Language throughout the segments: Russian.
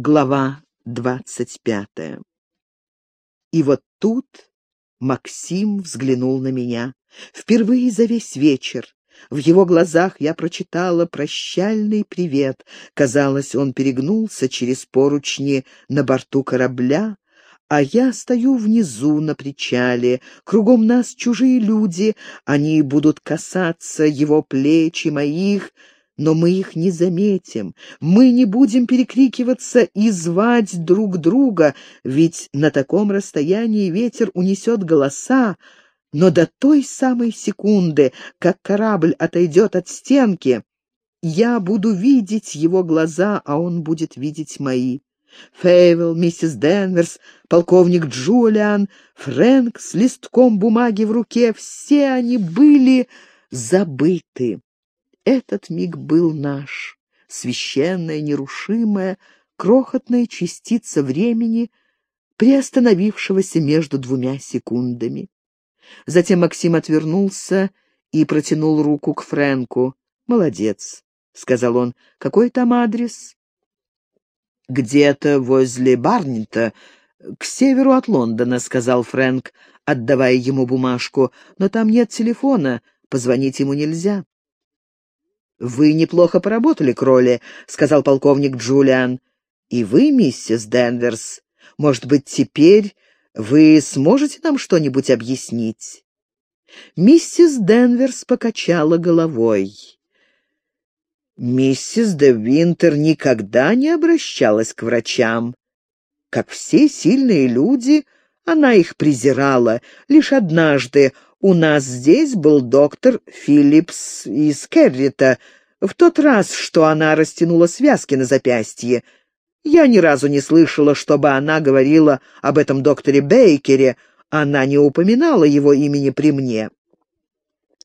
Глава двадцать пятая. И вот тут Максим взглянул на меня. Впервые за весь вечер. В его глазах я прочитала прощальный привет. Казалось, он перегнулся через поручни на борту корабля, а я стою внизу на причале. Кругом нас чужие люди, они будут касаться его плеч и моих, но мы их не заметим, мы не будем перекрикиваться и звать друг друга, ведь на таком расстоянии ветер унесет голоса, но до той самой секунды, как корабль отойдет от стенки, я буду видеть его глаза, а он будет видеть мои. Фейвел, миссис Денверс, полковник Джулиан, Фрэнк с листком бумаги в руке — все они были забыты. Этот миг был наш, священная, нерушимая, крохотная частица времени, приостановившегося между двумя секундами. Затем Максим отвернулся и протянул руку к Фрэнку. «Молодец», — сказал он. «Какой там адрес?» «Где-то возле Барнита, к северу от Лондона», — сказал Фрэнк, отдавая ему бумажку. «Но там нет телефона, позвонить ему нельзя». «Вы неплохо поработали, Кролли», — сказал полковник Джулиан. «И вы, миссис Денверс, может быть, теперь вы сможете нам что-нибудь объяснить?» Миссис Денверс покачала головой. Миссис де Винтер никогда не обращалась к врачам. Как все сильные люди, она их презирала. Лишь однажды у нас здесь был доктор Филлипс из Керрита, в тот раз, что она растянула связки на запястье. Я ни разу не слышала, чтобы она говорила об этом докторе Бейкере, она не упоминала его имени при мне.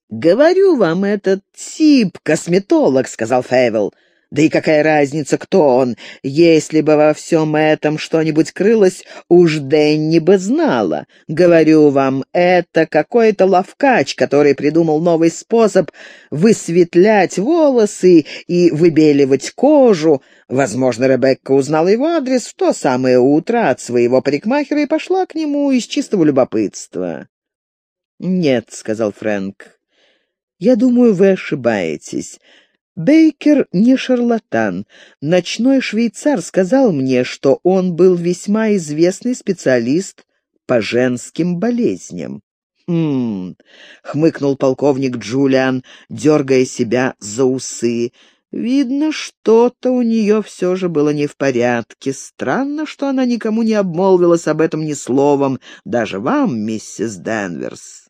«Говорю вам, этот тип — косметолог», — сказал Фейвел. Да и какая разница, кто он? Если бы во всем этом что-нибудь крылось, уж Дэнни бы знала. Говорю вам, это какой-то ловкач, который придумал новый способ высветлять волосы и выбеливать кожу. Возможно, Ребекка узнала его адрес в то самое утро от своего парикмахера и пошла к нему из чистого любопытства. «Нет», — сказал Фрэнк, — «я думаю, вы ошибаетесь». Бейкер не шарлатан. Ночной швейцар сказал мне, что он был весьма известный специалист по женским болезням. «Хм...» — хмыкнул полковник Джулиан, дергая себя за усы. «Видно, что-то у нее все же было не в порядке. Странно, что она никому не обмолвилась об этом ни словом, даже вам, миссис Денверс».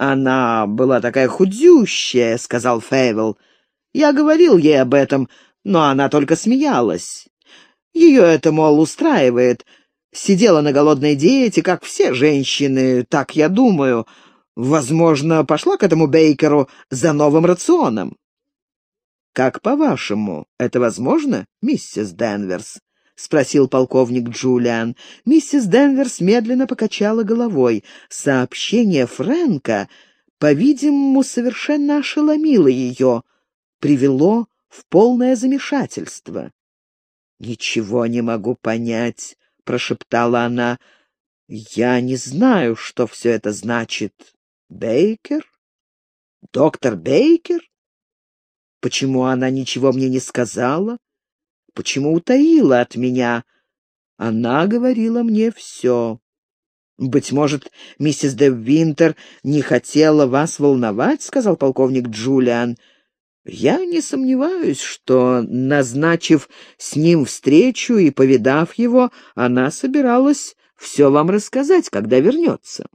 «Она была такая худющая», — сказал Фейвел. «Я говорил ей об этом, но она только смеялась. Ее это, мол, устраивает. Сидела на голодной диете, как все женщины, так я думаю. Возможно, пошла к этому Бейкеру за новым рационом». «Как по-вашему, это возможно, миссис Денверс?» — спросил полковник Джулиан. Миссис Денверс медленно покачала головой. Сообщение Фрэнка, по-видимому, совершенно ошеломило ее, привело в полное замешательство. «Ничего не могу понять», — прошептала она. «Я не знаю, что все это значит. Бейкер? Доктор Бейкер? Почему она ничего мне не сказала? Почему утаила от меня? Она говорила мне все. «Быть может, миссис де Винтер не хотела вас волновать?» — сказал полковник Джулиан. «Я не сомневаюсь, что, назначив с ним встречу и повидав его, она собиралась все вам рассказать, когда вернется».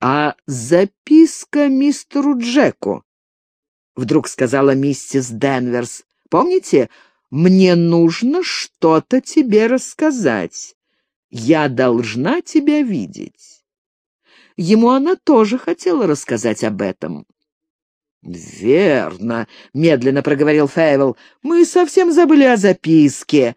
«А записка мистеру Джеку?» — вдруг сказала миссис Денверс. Помните, мне нужно что-то тебе рассказать. Я должна тебя видеть. Ему она тоже хотела рассказать об этом. «Верно», — медленно проговорил Фейвел, — «мы совсем забыли о записке».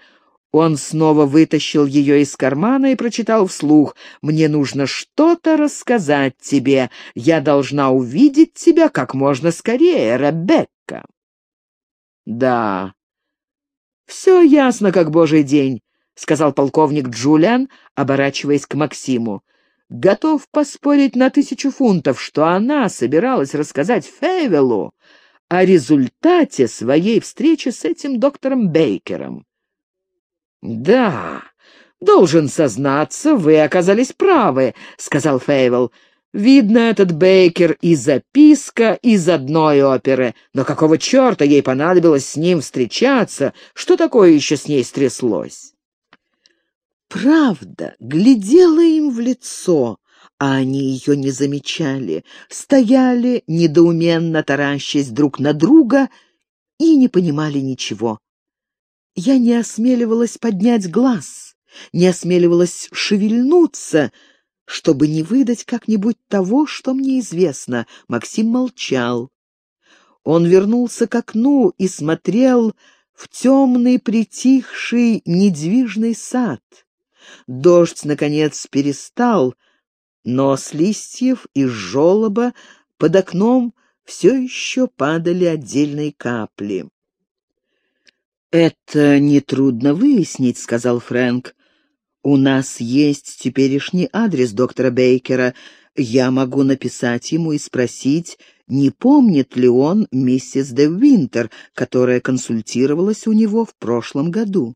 Он снова вытащил ее из кармана и прочитал вслух. «Мне нужно что-то рассказать тебе. Я должна увидеть тебя как можно скорее, Ребекка». Да, «Все ясно, как божий день», — сказал полковник Джулиан, оборачиваясь к Максиму. «Готов поспорить на тысячу фунтов, что она собиралась рассказать Фейвелу о результате своей встречи с этим доктором Бейкером». «Да, должен сознаться, вы оказались правы», — сказал Фейвел. Видно, этот Бейкер и записка из одной оперы. Но какого черта ей понадобилось с ним встречаться? Что такое еще с ней стряслось? Правда, глядела им в лицо, а они ее не замечали, стояли, недоуменно таращась друг на друга, и не понимали ничего. Я не осмеливалась поднять глаз, не осмеливалась шевельнуться — чтобы не выдать как-нибудь того, что мне известно. Максим молчал. Он вернулся к окну и смотрел в темный, притихший, недвижный сад. Дождь, наконец, перестал, но с листьев и желоба под окном все еще падали отдельные капли. «Это нетрудно выяснить», — сказал Фрэнк. «У нас есть теперешний адрес доктора Бейкера. Я могу написать ему и спросить, не помнит ли он миссис де Винтер, которая консультировалась у него в прошлом году».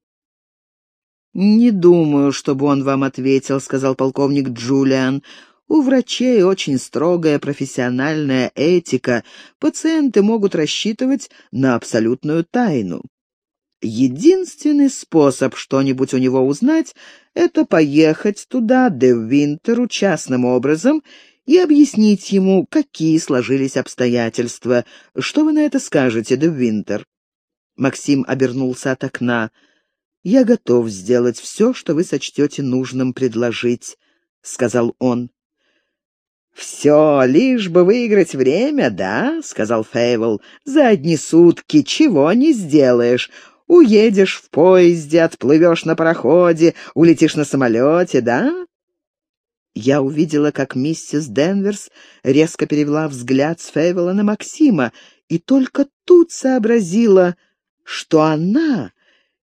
«Не думаю, чтобы он вам ответил», — сказал полковник Джулиан. «У врачей очень строгая профессиональная этика. Пациенты могут рассчитывать на абсолютную тайну. Единственный способ что-нибудь у него узнать — это поехать туда, де Винтеру, частным образом и объяснить ему, какие сложились обстоятельства. Что вы на это скажете, де Винтер? Максим обернулся от окна. «Я готов сделать все, что вы сочтете нужным предложить», — сказал он. «Все, лишь бы выиграть время, да?» — сказал Фейвел. «За одни сутки чего не сделаешь. Уедешь в поезде, отплывешь на пароходе, улетишь на самолете, да?» Я увидела, как миссис Денверс резко перевела взгляд с Фейвела на Максима, и только тут сообразила, что она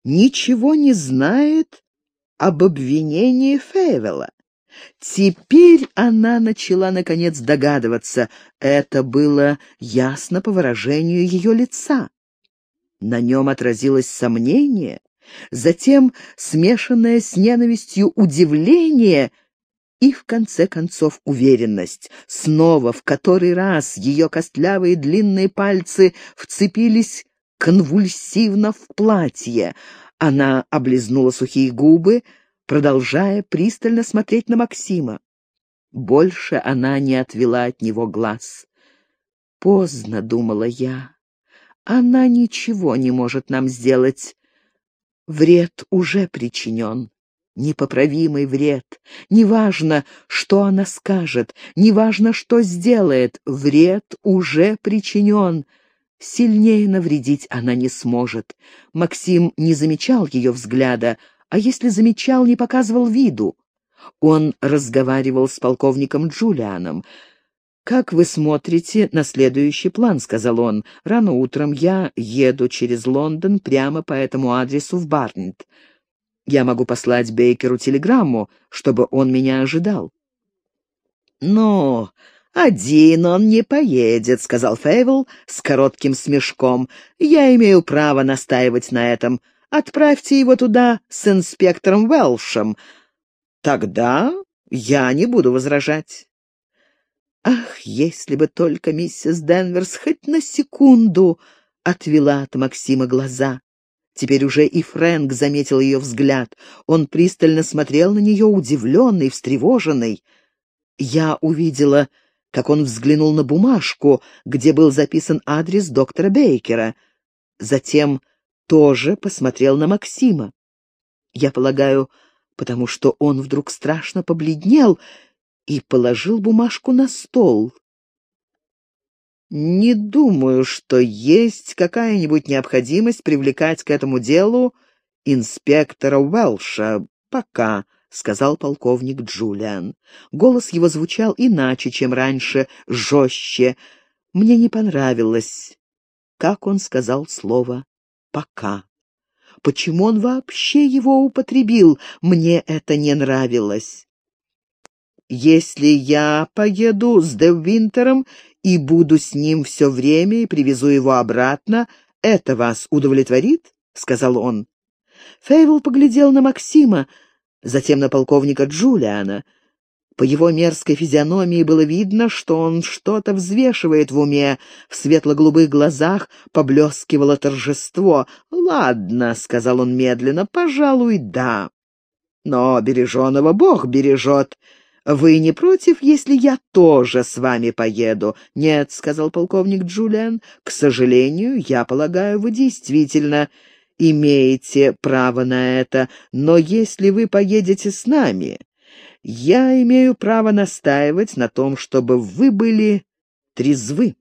ничего не знает об обвинении Фейвела. Теперь она начала, наконец, догадываться. Это было ясно по выражению ее лица. На нем отразилось сомнение, затем смешанное с ненавистью удивление и, в конце концов, уверенность. Снова, в который раз, ее костлявые длинные пальцы вцепились конвульсивно в платье. Она облизнула сухие губы, продолжая пристально смотреть на Максима. Больше она не отвела от него глаз. «Поздно», — думала я. Она ничего не может нам сделать. Вред уже причинен. Непоправимый вред. Неважно, что она скажет, неважно, что сделает, вред уже причинен. Сильнее навредить она не сможет. Максим не замечал ее взгляда, а если замечал, не показывал виду. Он разговаривал с полковником Джулианом. «Как вы смотрите на следующий план?» — сказал он. «Рано утром я еду через Лондон прямо по этому адресу в Барнет. Я могу послать Бейкеру телеграмму, чтобы он меня ожидал». «Но один он не поедет», — сказал Фейвел с коротким смешком. «Я имею право настаивать на этом. Отправьте его туда с инспектором Уэлшем. Тогда я не буду возражать». Ах, если бы только миссис Денверс хоть на секунду отвела от Максима глаза. Теперь уже и Фрэнк заметил ее взгляд. Он пристально смотрел на нее, удивленный, встревоженный. Я увидела, как он взглянул на бумажку, где был записан адрес доктора Бейкера. Затем тоже посмотрел на Максима. Я полагаю, потому что он вдруг страшно побледнел и положил бумажку на стол. «Не думаю, что есть какая-нибудь необходимость привлекать к этому делу инспектора Уэлша пока», — сказал полковник Джулиан. Голос его звучал иначе, чем раньше, жестче. Мне не понравилось, как он сказал слово «пока». Почему он вообще его употребил? Мне это не нравилось. Если я поеду с Деввинтером и буду с ним все время и привезу его обратно, это вас удовлетворит?» — сказал он. Фейвел поглядел на Максима, затем на полковника Джулиана. По его мерзкой физиономии было видно, что он что-то взвешивает в уме. В светло-голубых глазах поблескивало торжество. «Ладно», — сказал он медленно, — «пожалуй, да. Но береженого Бог бережет. «Вы не против, если я тоже с вами поеду?» «Нет», — сказал полковник Джулиан, — «к сожалению, я полагаю, вы действительно имеете право на это, но если вы поедете с нами, я имею право настаивать на том, чтобы вы были трезвы».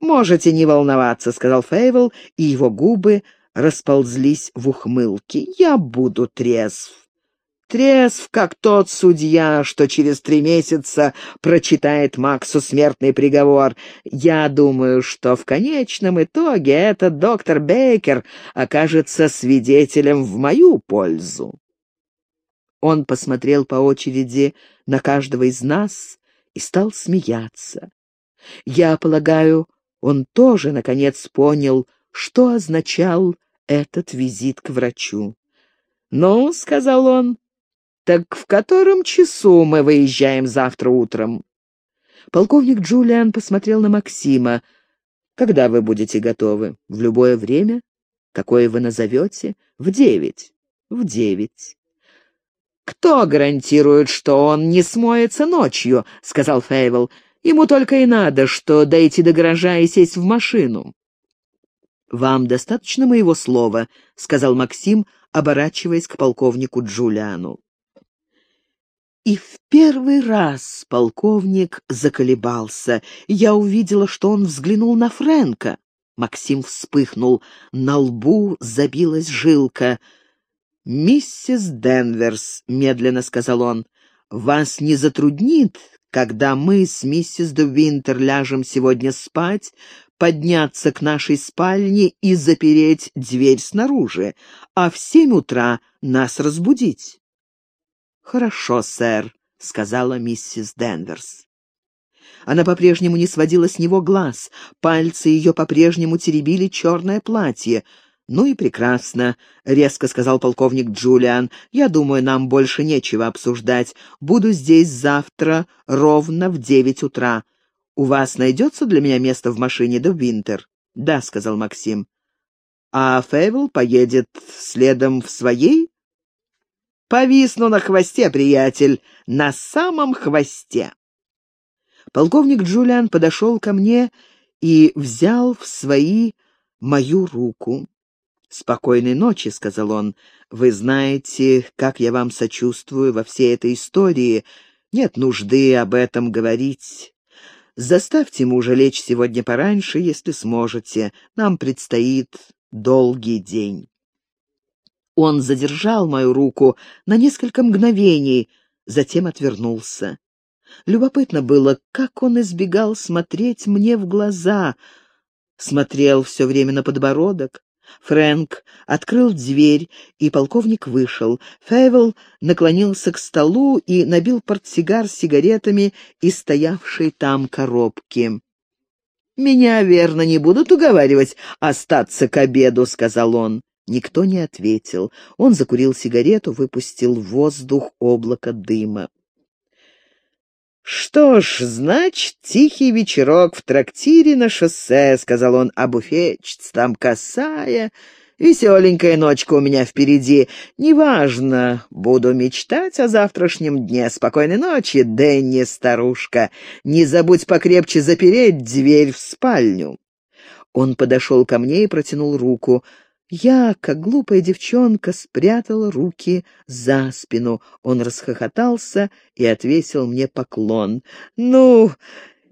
«Можете не волноваться», — сказал Фейвел, и его губы расползлись в ухмылке. «Я буду трезв». Трезв, как тот судья, что через три месяца прочитает Максу смертный приговор. Я думаю, что в конечном итоге этот доктор Бейкер окажется свидетелем в мою пользу. Он посмотрел по очереди на каждого из нас и стал смеяться. Я полагаю, он тоже, наконец, понял, что означал этот визит к врачу. «Ну», — сказал он, «Так в котором часу мы выезжаем завтра утром?» Полковник Джулиан посмотрел на Максима. «Когда вы будете готовы? В любое время? Какое вы назовете? В девять. В девять». «Кто гарантирует, что он не смоется ночью?» — сказал Фейвел. «Ему только и надо, что дойти до гаража и сесть в машину». «Вам достаточно моего слова», — сказал Максим, оборачиваясь к полковнику Джулиану. И в первый раз полковник заколебался. Я увидела, что он взглянул на Фрэнка. Максим вспыхнул. На лбу забилась жилка. «Миссис Денверс», — медленно сказал он, — «вас не затруднит, когда мы с миссис де Винтер ляжем сегодня спать, подняться к нашей спальне и запереть дверь снаружи, а в семь утра нас разбудить?» «Хорошо, сэр», — сказала миссис Денверс. Она по-прежнему не сводила с него глаз, пальцы ее по-прежнему теребили черное платье. «Ну и прекрасно», — резко сказал полковник Джулиан. «Я думаю, нам больше нечего обсуждать. Буду здесь завтра ровно в девять утра. У вас найдется для меня место в машине до Винтер?» «Да», — сказал Максим. «А Фейвел поедет следом в своей?» Повисну на хвосте, приятель, на самом хвосте. Полковник Джулиан подошел ко мне и взял в свои мою руку. «Спокойной ночи», — сказал он. «Вы знаете, как я вам сочувствую во всей этой истории. Нет нужды об этом говорить. Заставьте мужа лечь сегодня пораньше, если сможете. Нам предстоит долгий день». Он задержал мою руку на несколько мгновений, затем отвернулся. Любопытно было, как он избегал смотреть мне в глаза. Смотрел все время на подбородок. Фрэнк открыл дверь, и полковник вышел. Фейвел наклонился к столу и набил портсигар сигаретами из стоявшей там коробки. «Меня, верно, не будут уговаривать остаться к обеду», — сказал он. Никто не ответил. Он закурил сигарету, выпустил в воздух облако дыма. «Что ж, значит, тихий вечерок в трактире на шоссе», — сказал он, — «а буфетчица там косая, веселенькая ночка у меня впереди. Неважно, буду мечтать о завтрашнем дне. Спокойной ночи, Дэнни, старушка. Не забудь покрепче запереть дверь в спальню». Он подошел ко мне и протянул руку — я, как глупая девчонка, спрятала руки за спину. Он расхохотался и отвесил мне поклон. «Ну,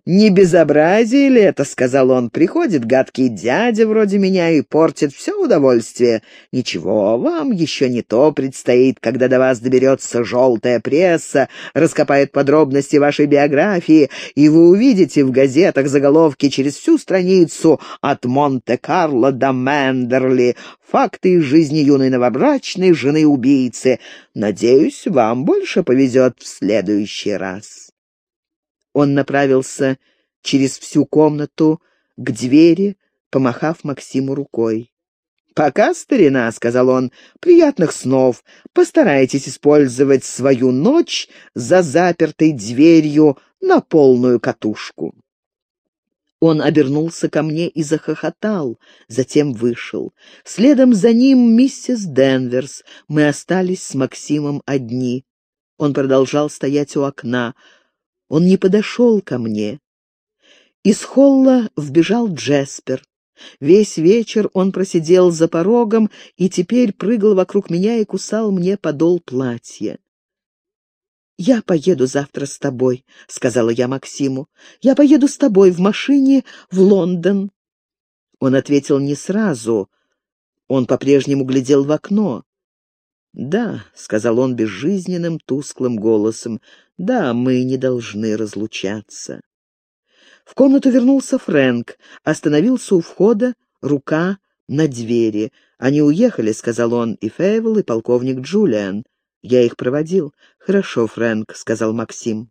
«Не безобразие ли это?» — сказал он. «Приходит гадкий дядя вроде меня и портит все удовольствие. Ничего, вам еще не то предстоит, когда до вас доберется желтая пресса, раскопает подробности вашей биографии, и вы увидите в газетах заголовки через всю страницу от Монте-Карло до Мендерли, факты из жизни юной новобрачной жены-убийцы. Надеюсь, вам больше повезет в следующий раз». Он направился через всю комнату к двери, помахав Максиму рукой. «Пока, старина», — сказал он, — «приятных снов. Постарайтесь использовать свою ночь за запертой дверью на полную катушку». Он обернулся ко мне и захохотал, затем вышел. Следом за ним миссис Денверс. Мы остались с Максимом одни. Он продолжал стоять у окна. Он не подошел ко мне. Из холла вбежал Джеспер. Весь вечер он просидел за порогом и теперь прыгал вокруг меня и кусал мне подол платья. «Я поеду завтра с тобой», — сказала я Максиму. «Я поеду с тобой в машине в Лондон». Он ответил не сразу. Он по-прежнему глядел в окно. «Да», — сказал он безжизненным, тусклым голосом, — «да, мы не должны разлучаться». В комнату вернулся Фрэнк, остановился у входа, рука на двери. «Они уехали», — сказал он, — «и Фейвел, и полковник Джулиан. Я их проводил». «Хорошо, Фрэнк», — сказал Максим.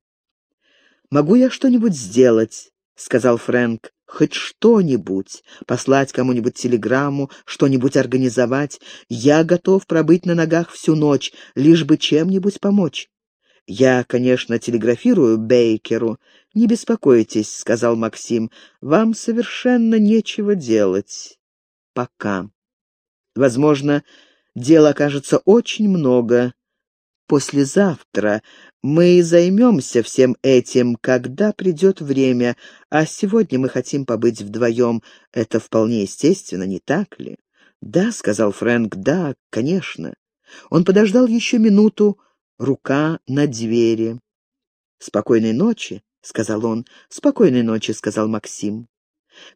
«Могу я что-нибудь сделать?» — сказал Фрэнк хоть что-нибудь, послать кому-нибудь телеграмму, что-нибудь организовать. Я готов пробыть на ногах всю ночь, лишь бы чем-нибудь помочь. Я, конечно, телеграфирую Бейкеру. Не беспокойтесь, — сказал Максим, — вам совершенно нечего делать. Пока. Возможно, дел окажется очень много. Послезавтра мы займемся всем этим, когда придет время, а сегодня мы хотим побыть вдвоем. Это вполне естественно, не так ли? Да, — сказал Фрэнк, — да, конечно. Он подождал еще минуту, рука на двери. «Спокойной ночи», — сказал он. «Спокойной ночи», — сказал Максим.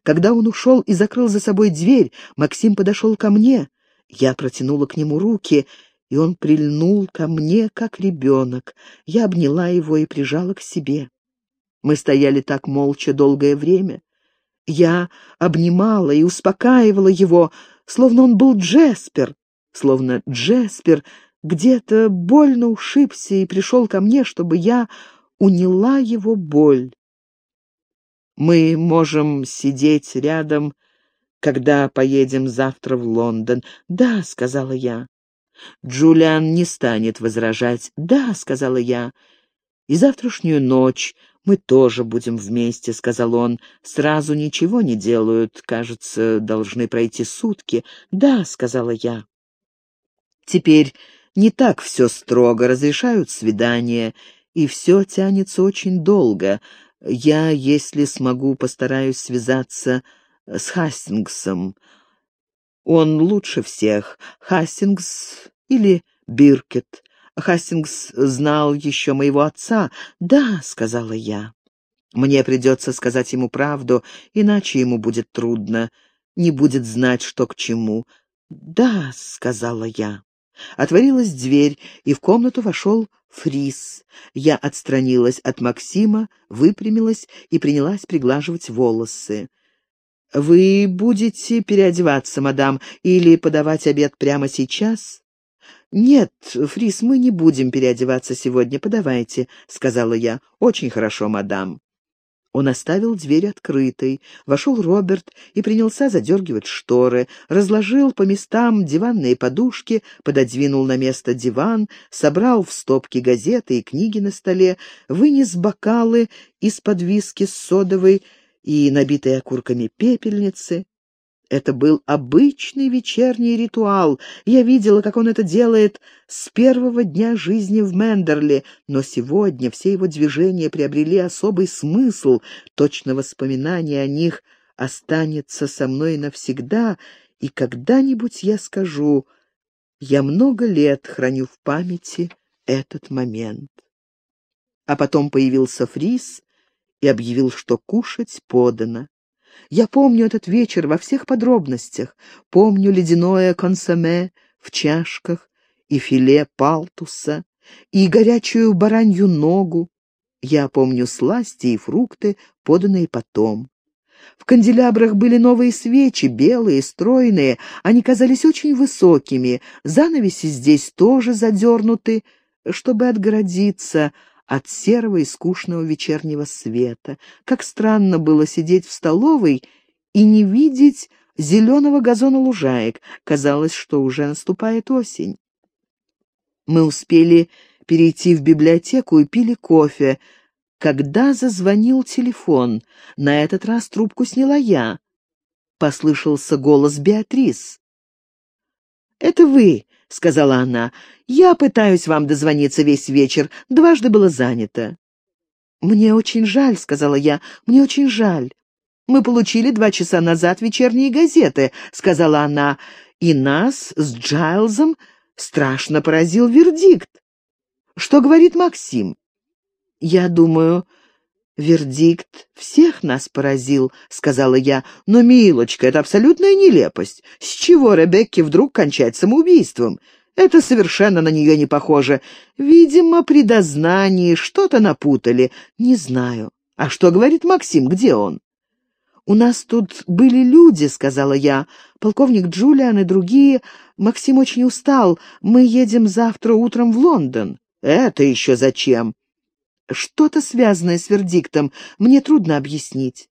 Когда он ушел и закрыл за собой дверь, Максим подошел ко мне. Я протянула к нему руки — и он прильнул ко мне, как ребенок. Я обняла его и прижала к себе. Мы стояли так молча долгое время. Я обнимала и успокаивала его, словно он был Джеспер, словно Джеспер где-то больно ушибся и пришел ко мне, чтобы я уняла его боль. Мы можем сидеть рядом, когда поедем завтра в Лондон. «Да», — сказала я. Джулиан не станет возражать. «Да», — сказала я. «И завтрашнюю ночь мы тоже будем вместе», — сказал он. «Сразу ничего не делают. Кажется, должны пройти сутки». «Да», — сказала я. «Теперь не так все строго. Разрешают свидания, и все тянется очень долго. Я, если смогу, постараюсь связаться с Хастингсом. Он лучше всех. Хастингс или Биркет. Хастингс знал еще моего отца. «Да», — сказала я. «Мне придется сказать ему правду, иначе ему будет трудно. Не будет знать, что к чему». «Да», — сказала я. Отворилась дверь, и в комнату вошел Фрис. Я отстранилась от Максима, выпрямилась и принялась приглаживать волосы. «Вы будете переодеваться, мадам, или подавать обед прямо сейчас?» «Нет, Фрис, мы не будем переодеваться сегодня, подавайте», — сказала я. «Очень хорошо, мадам». Он оставил дверь открытой. Вошел Роберт и принялся задергивать шторы, разложил по местам диванные подушки, пододвинул на место диван, собрал в стопки газеты и книги на столе, вынес бокалы из-под виски с содовой и набитые окурками пепельницы. Это был обычный вечерний ритуал. Я видела, как он это делает с первого дня жизни в Мендерли, но сегодня все его движения приобрели особый смысл. Точно воспоминание о них останется со мной навсегда, и когда-нибудь я скажу, я много лет храню в памяти этот момент. А потом появился Фрис, и объявил, что кушать подано. Я помню этот вечер во всех подробностях, помню ледяное консоме в чашках и филе палтуса, и горячую баранью ногу. Я помню сласти и фрукты, поданные потом. В канделябрах были новые свечи, белые, стройные, они казались очень высокими, занавеси здесь тоже задернуты, чтобы отгородиться от серого и скучного вечернего света. Как странно было сидеть в столовой и не видеть зеленого газона лужаек. Казалось, что уже наступает осень. Мы успели перейти в библиотеку и пили кофе, когда зазвонил телефон. На этот раз трубку сняла я. Послышался голос Беатрис. «Это вы», — сказала она. «Я пытаюсь вам дозвониться весь вечер. Дважды было занято». «Мне очень жаль», — сказала я. «Мне очень жаль». «Мы получили два часа назад вечерние газеты», — сказала она. «И нас с Джайлзом страшно поразил вердикт. Что говорит Максим?» «Я думаю, вердикт всех нас поразил», — сказала я. «Но, милочка, это абсолютная нелепость. С чего Ребекке вдруг кончать самоубийством? Это совершенно на нее не похоже. Видимо, при дознании что-то напутали. Не знаю. А что говорит Максим? Где он?» «У нас тут были люди», — сказала я. «Полковник Джулиан и другие. Максим очень устал. Мы едем завтра утром в Лондон». «Это еще зачем?» Что-то связанное с вердиктом. Мне трудно объяснить.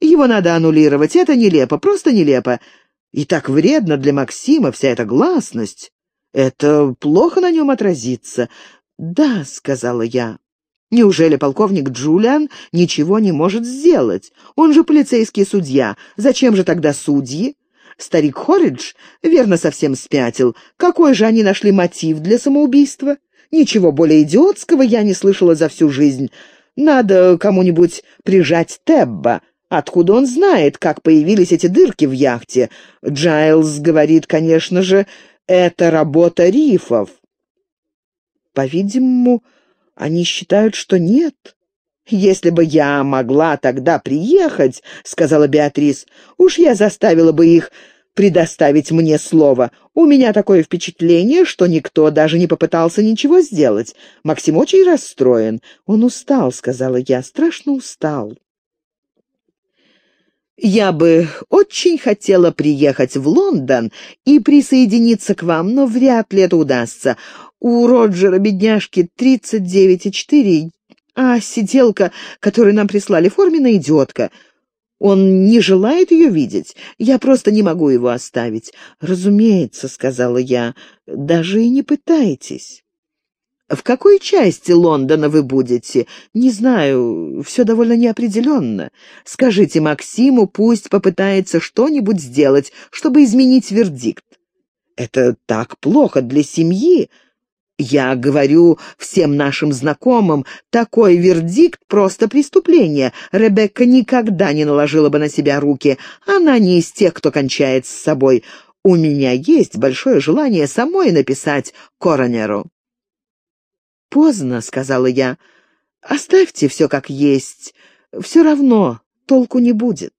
Его надо аннулировать. Это нелепо, просто нелепо. И так вредно для Максима вся эта гласность. Это плохо на нем отразится. «Да», — сказала я. «Неужели полковник Джулиан ничего не может сделать? Он же полицейский судья. Зачем же тогда судьи?» Старик Хорридж верно совсем спятил. Какой же они нашли мотив для самоубийства? Ничего более идиотского я не слышала за всю жизнь. Надо кому-нибудь прижать Тебба. Откуда он знает, как появились эти дырки в яхте? Джайлз говорит, конечно же, это работа рифов. По-видимому, они считают, что нет. «Если бы я могла тогда приехать, — сказала Беатрис, — уж я заставила бы их предоставить мне слово. У меня такое впечатление, что никто даже не попытался ничего сделать. Максим очень расстроен. Он устал, — сказала я, — страшно устал. Я бы очень хотела приехать в Лондон и присоединиться к вам, но вряд ли это удастся. У Роджера, бедняжки, 39,4, а сиделка, которую нам прислали, форменная идиотка — он не желает ее видеть. Я просто не могу его оставить. Разумеется, — сказала я, — даже и не пытайтесь. В какой части Лондона вы будете? Не знаю, все довольно неопределенно. Скажите Максиму, пусть попытается что-нибудь сделать, чтобы изменить вердикт. Это так плохо для семьи, я говорю всем нашим знакомым, такой вердикт — просто преступление. Ребекка никогда не наложила бы на себя руки. Она не из тех, кто кончает с собой. У меня есть большое желание самой написать коронеру. «Поздно», — сказала я. «Оставьте все как есть. Все равно толку не будет».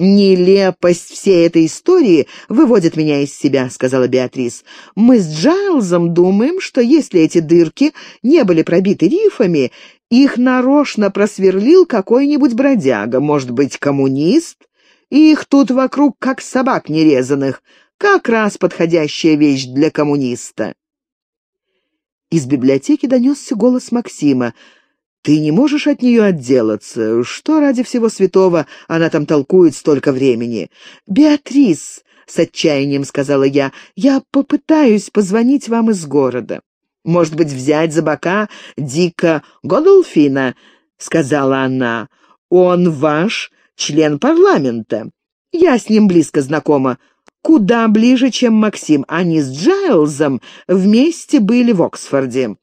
«Нелепость всей этой истории выводит меня из себя», — сказала Беатрис. «Мы с Джайлзом думаем, что если эти дырки не были пробиты рифами, их нарочно просверлил какой-нибудь бродяга, может быть, коммунист, и их тут вокруг как собак нерезанных, как раз подходящая вещь для коммуниста». Из библиотеки донесся голос Максима. Ты не можешь от нее отделаться. Что ради всего святого она там толкует столько времени? Беатрис, — с отчаянием сказала я, — я попытаюсь позвонить вам из города. Может быть, взять за бока Дика Годолфина, — сказала она. Он ваш член парламента. Я с ним близко знакома. Куда ближе, чем Максим. Они с Джайлзом вместе были в Оксфорде.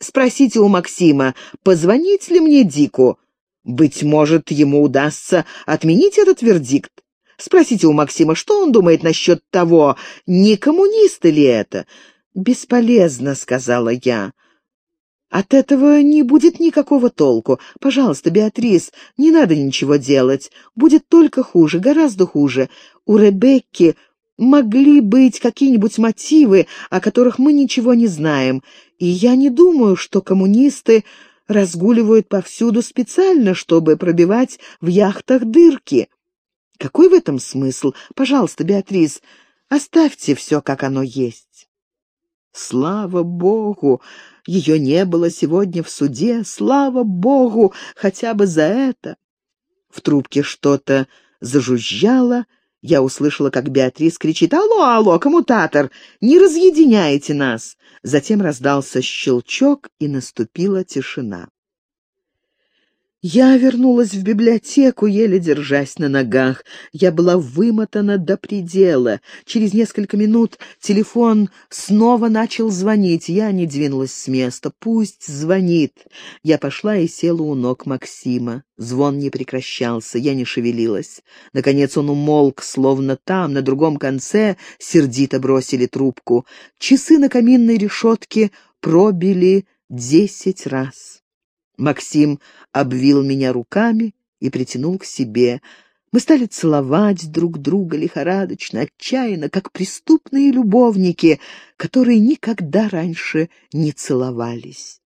Спросите у Максима, позвонить ли мне Дику. Быть может, ему удастся отменить этот вердикт. Спросите у Максима, что он думает насчет того, не коммунисты ли это. «Бесполезно», — сказала я. От этого не будет никакого толку. Пожалуйста, Беатрис, не надо ничего делать. Будет только хуже, гораздо хуже. У Ребекки могли быть какие-нибудь мотивы, о которых мы ничего не знаем. И я не думаю, что коммунисты разгуливают повсюду специально, чтобы пробивать в яхтах дырки. Какой в этом смысл? Пожалуйста, Беатрис, оставьте все, как оно есть. Слава Богу! Ее не было сегодня в суде. Слава Богу! Хотя бы за это. В трубке что-то зажужжало. Я услышала, как Беатрис кричит «Алло, алло, коммутатор! Не разъединяйте нас!» Затем раздался щелчок, и наступила тишина. Я вернулась в библиотеку, еле держась на ногах. Я была вымотана до предела. Через несколько минут телефон снова начал звонить. Я не двинулась с места. Пусть звонит. Я пошла и села у ног Максима. Звон не прекращался, я не шевелилась. Наконец он умолк, словно там, на другом конце, сердито бросили трубку. Часы на каминной решетке пробили десять раз. Максим обвил меня руками и притянул к себе. Мы стали целовать друг друга лихорадочно, отчаянно, как преступные любовники, которые никогда раньше не целовались.